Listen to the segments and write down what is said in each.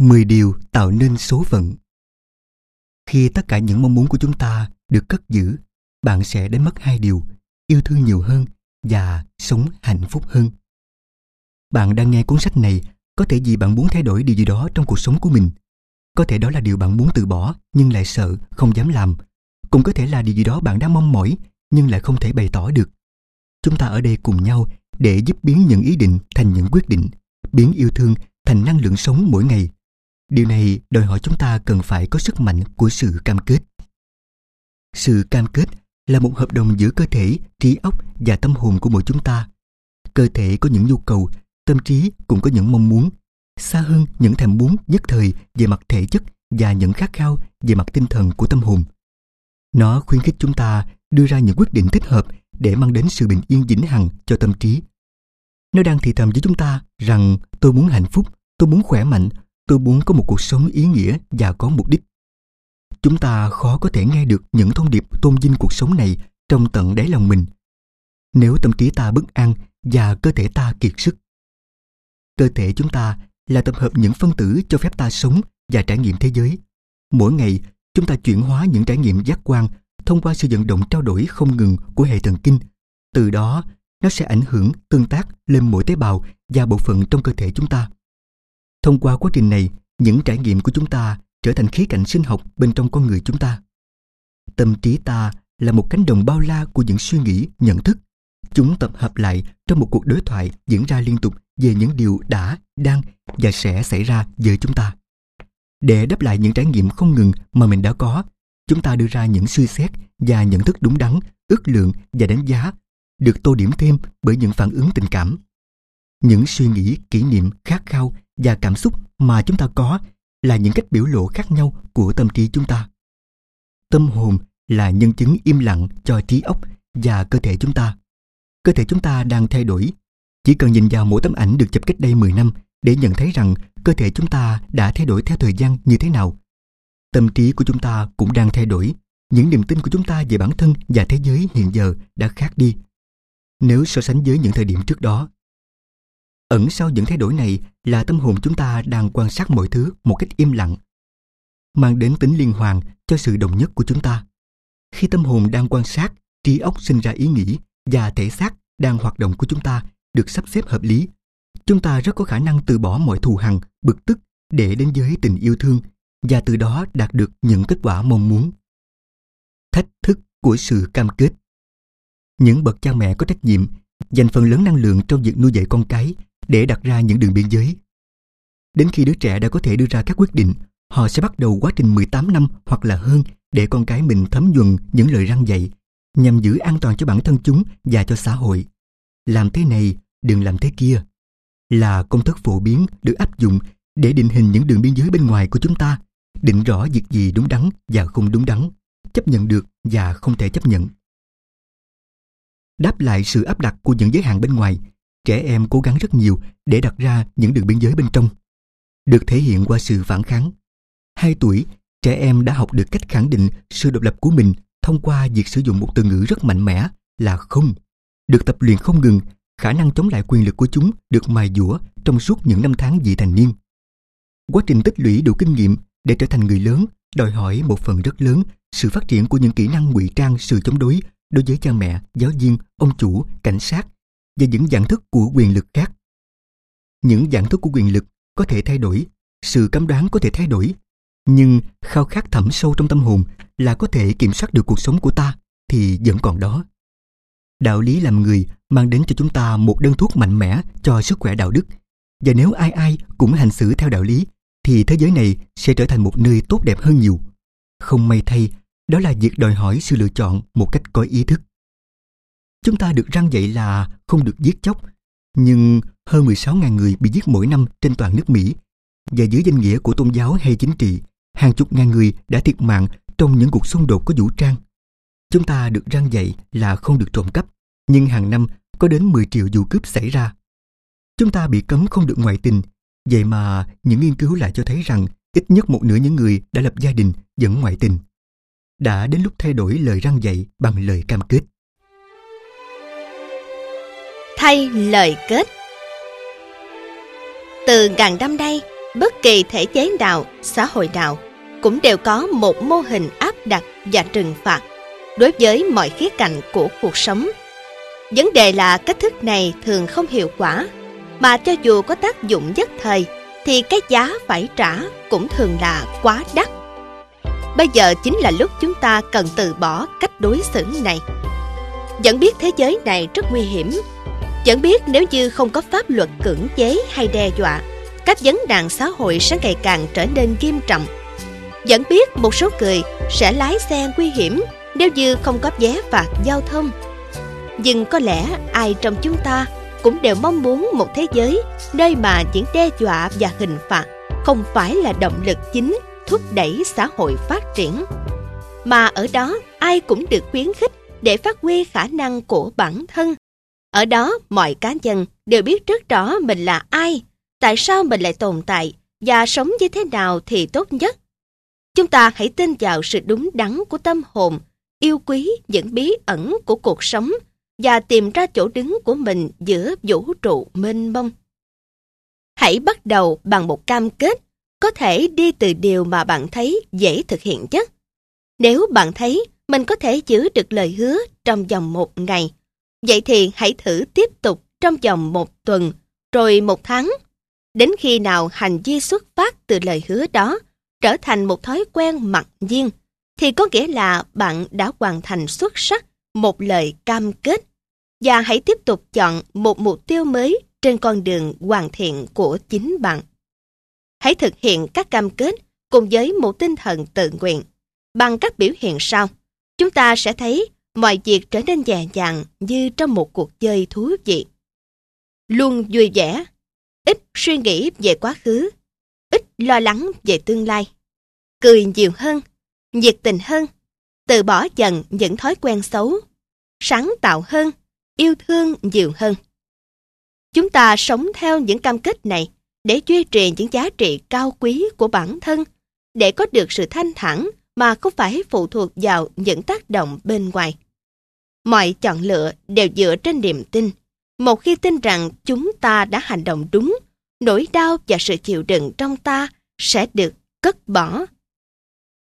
10 điều tạo nên số phận. Khi tất cả những mong muốn của chúng ta được cất giữ, bạn sẽ đánh mất hai điều, yêu thương nhiều hơn và sống hạnh phúc hơn. Bạn đang nghe cuốn sách này, có thể vì bạn muốn thay đổi điều gì đó trong cuộc sống của mình. Có thể đó là điều bạn muốn từ bỏ nhưng lại sợ, không dám làm. Cũng có thể là điều gì đó bạn đang mong mỏi nhưng lại không thể bày tỏ được. Chúng ta ở đây cùng nhau để giúp biến những ý định thành những quyết định, biến yêu thương thành năng lượng sống mỗi ngày. Điều này đòi hỏi chúng ta cần phải có sức mạnh của sự cam kết. Sự cam kết là một hợp đồng giữa cơ thể, trí óc và tâm hồn của mỗi chúng ta. Cơ thể có những nhu cầu, tâm trí cũng có những mong muốn, xa hơn những thèm muốn nhất thời về mặt thể chất và những khát khao về mặt tinh thần của tâm hồn. Nó khuyến khích chúng ta đưa ra những quyết định thích hợp để mang đến sự bình yên vĩnh hằng cho tâm trí. Nó đang thì thầm với chúng ta rằng tôi muốn hạnh phúc, tôi muốn khỏe mạnh, tôi muốn có một cuộc sống ý nghĩa và có mục đích. Chúng ta khó có thể nghe được những thông điệp tôn vinh cuộc sống này trong tận đáy lòng mình. Nếu tâm trí ta bất an và cơ thể ta kiệt sức. Cơ thể chúng ta là tập hợp những phân tử cho phép ta sống và trải nghiệm thế giới. Mỗi ngày, chúng ta chuyển hóa những trải nghiệm giác quan thông qua sự vận động trao đổi không ngừng của hệ thần kinh. Từ đó, nó sẽ ảnh hưởng tương tác lên mỗi tế bào và bộ phận trong cơ thể chúng ta. Thông qua quá trình này, những trải nghiệm của chúng ta trở thành khía cạnh sinh học bên trong con người chúng ta. Tâm trí ta là một cánh đồng bao la của những suy nghĩ, nhận thức. Chúng tập hợp lại trong một cuộc đối thoại diễn ra liên tục về những điều đã, đang và sẽ xảy ra với chúng ta. Để đáp lại những trải nghiệm không ngừng mà mình đã có, chúng ta đưa ra những suy xét và nhận thức đúng đắn, ước lượng và đánh giá, được tô điểm thêm bởi những phản ứng tình cảm. Những suy nghĩ, kỷ niệm, khát khao và cảm xúc mà chúng ta có là những cách biểu lộ khác nhau của tâm trí chúng ta. Tâm hồn là nhân chứng im lặng cho trí óc và cơ thể chúng ta. Cơ thể chúng ta đang thay đổi. Chỉ cần nhìn vào mỗi tấm ảnh được chụp cách đây 10 năm để nhận thấy rằng cơ thể chúng ta đã thay đổi theo thời gian như thế nào. Tâm trí của chúng ta cũng đang thay đổi. Những niềm tin của chúng ta về bản thân và thế giới hiện giờ đã khác đi. Nếu so sánh với những thời điểm trước đó, ẩn sau những thay đổi này là tâm hồn chúng ta đang quan sát mọi thứ một cách im lặng, mang đến tính liên hoàn cho sự đồng nhất của chúng ta. Khi tâm hồn đang quan sát, trí óc sinh ra ý nghĩ và thể xác đang hoạt động của chúng ta được sắp xếp hợp lý. Chúng ta rất có khả năng từ bỏ mọi thù hằn, bực tức để đến với tình yêu thương và từ đó đạt được những kết quả mong muốn. Thách thức của sự cam kết Những bậc cha mẹ có trách nhiệm dành phần lớn năng lượng trong việc nuôi dạy con cái để đặt ra những đường biên giới. Đến khi đứa trẻ đã có thể đưa ra các quyết định, họ sẽ bắt đầu quá trình 18 năm hoặc là hơn để con cái mình thấm nhuần những lời răng dạy nhằm giữ an toàn cho bản thân chúng và cho xã hội. Làm thế này, đừng làm thế kia là công thức phổ biến được áp dụng để định hình những đường biên giới bên ngoài của chúng ta, định rõ việc gì đúng đắn và không đúng đắn, chấp nhận được và không thể chấp nhận. Đáp lại sự áp đặt của những giới hạn bên ngoài, trẻ em cố gắng rất nhiều để đặt ra những đường biên giới bên trong. Được thể hiện qua sự phản kháng. Hai tuổi, trẻ em đã học được cách khẳng định sự độc lập của mình thông qua việc sử dụng một từ ngữ rất mạnh mẽ là không. Được tập luyện không ngừng, khả năng chống lại quyền lực của chúng được mài dũa trong suốt những năm tháng vị thành niên. Quá trình tích lũy đủ kinh nghiệm để trở thành người lớn đòi hỏi một phần rất lớn sự phát triển của những kỹ năng ngụy trang sự chống đối đối với cha mẹ, giáo viên, ông chủ, cảnh sát và những dạng thức của quyền lực khác. Những dạng thức của quyền lực có thể thay đổi, sự cấm đoán có thể thay đổi, nhưng khao khát thẳm sâu trong tâm hồn là có thể kiểm soát được cuộc sống của ta thì vẫn còn đó. Đạo lý làm người mang đến cho chúng ta một đơn thuốc mạnh mẽ cho sức khỏe đạo đức. Và nếu ai ai cũng hành xử theo đạo lý, thì thế giới này sẽ trở thành một nơi tốt đẹp hơn nhiều. Không may thay, đó là việc đòi hỏi sự lựa chọn một cách có ý thức. Chúng ta được răng dạy là không được giết chóc, nhưng hơn 16.000 người bị giết mỗi năm trên toàn nước Mỹ. Và dưới danh nghĩa của tôn giáo hay chính trị, hàng chục ngàn người đã thiệt mạng trong những cuộc xung đột có vũ trang. Chúng ta được răng dạy là không được trộm cắp, nhưng hàng năm có đến 10 triệu vụ cướp xảy ra. Chúng ta bị cấm không được ngoại tình, vậy mà những nghiên cứu lại cho thấy rằng ít nhất một nửa những người đã lập gia đình vẫn ngoại tình. Đã đến lúc thay đổi lời răng dạy bằng lời cam kết. Thay lời kết Từ ngàn năm nay, bất kỳ thể chế nào, xã hội nào cũng đều có một mô hình áp đặt và trừng phạt đối với mọi khía cạnh của cuộc sống. Vấn đề là cách thức này thường không hiệu quả, mà cho dù có tác dụng nhất thời thì cái giá phải trả cũng thường là quá đắt. Bây giờ chính là lúc chúng ta cần từ bỏ cách đối xử này. Vẫn biết thế giới này rất nguy hiểm, Chẳng biết nếu như không có pháp luật cưỡng chế hay đe dọa, các vấn nạn xã hội sẽ ngày càng trở nên nghiêm trọng. Vẫn biết một số người sẽ lái xe nguy hiểm nếu như không có vé phạt giao thông. Nhưng có lẽ ai trong chúng ta cũng đều mong muốn một thế giới nơi mà những đe dọa và hình phạt không phải là động lực chính thúc đẩy xã hội phát triển. Mà ở đó ai cũng được khuyến khích để phát huy khả năng của bản thân. Ở đó mọi cá nhân đều biết rất rõ mình là ai, tại sao mình lại tồn tại và sống như thế nào thì tốt nhất. Chúng ta hãy tin vào sự đúng đắn của tâm hồn, yêu quý những bí ẩn của cuộc sống và tìm ra chỗ đứng của mình giữa vũ trụ mênh mông. Hãy bắt đầu bằng một cam kết có thể đi từ điều mà bạn thấy dễ thực hiện nhất. Nếu bạn thấy mình có thể giữ được lời hứa trong vòng một ngày, vậy thì hãy thử tiếp tục trong vòng một tuần, rồi một tháng. Đến khi nào hành vi xuất phát từ lời hứa đó trở thành một thói quen mặc nhiên, thì có nghĩa là bạn đã hoàn thành xuất sắc một lời cam kết và hãy tiếp tục chọn một mục tiêu mới trên con đường hoàn thiện của chính bạn. Hãy thực hiện các cam kết cùng với một tinh thần tự nguyện. Bằng các biểu hiện sau, chúng ta sẽ thấy mọi việc trở nên dè dàng như trong một cuộc chơi thú vị. Luôn vui vẻ, ít suy nghĩ về quá khứ, ít lo lắng về tương lai. Cười nhiều hơn, nhiệt tình hơn, từ bỏ dần những thói quen xấu, sáng tạo hơn, yêu thương nhiều hơn. Chúng ta sống theo những cam kết này để duy trì những giá trị cao quý của bản thân, để có được sự thanh thản mà không phải phụ thuộc vào những tác động bên ngoài. Mọi chọn lựa đều dựa trên niềm tin. Một khi tin rằng chúng ta đã hành động đúng, nỗi đau và sự chịu đựng trong ta sẽ được cất bỏ.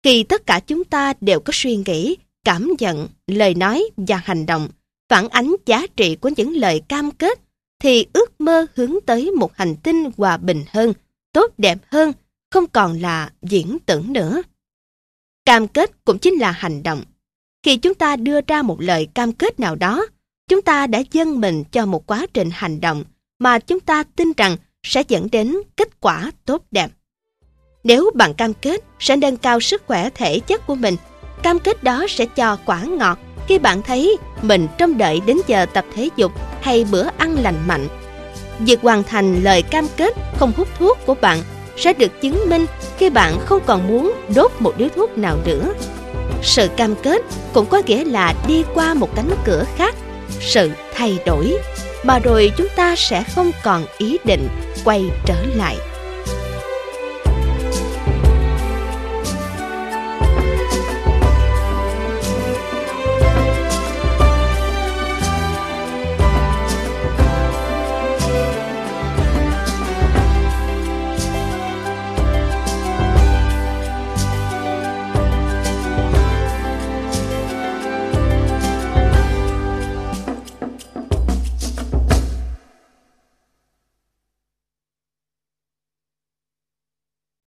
Khi tất cả chúng ta đều có suy nghĩ, cảm nhận, lời nói và hành động, phản ánh giá trị của những lời cam kết, thì ước mơ hướng tới một hành tinh hòa bình hơn, tốt đẹp hơn, không còn là diễn tưởng nữa. Cam kết cũng chính là hành động. Khi chúng ta đưa ra một lời cam kết nào đó, chúng ta đã dâng mình cho một quá trình hành động mà chúng ta tin rằng sẽ dẫn đến kết quả tốt đẹp. Nếu bạn cam kết sẽ nâng cao sức khỏe thể chất của mình, cam kết đó sẽ cho quả ngọt khi bạn thấy mình trông đợi đến giờ tập thể dục hay bữa ăn lành mạnh. Việc hoàn thành lời cam kết không hút thuốc của bạn sẽ được chứng minh khi bạn không còn muốn đốt một điếu thuốc nào nữa. Sự cam kết cũng có nghĩa là đi qua một cánh cửa khác, sự thay đổi, mà rồi chúng ta sẽ không còn ý định quay trở lại.